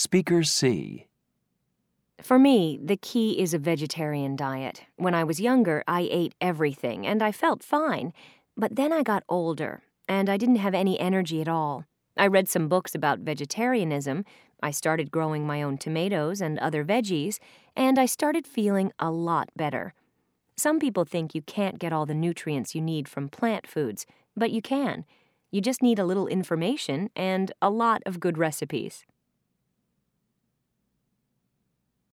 Speaker C. For me, the key is a vegetarian diet. When I was younger, I ate everything and I felt fine. But then I got older and I didn't have any energy at all. I read some books about vegetarianism. I started growing my own tomatoes and other veggies, and I started feeling a lot better. Some people think you can't get all the nutrients you need from plant foods, but you can. You just need a little information and a lot of good recipes.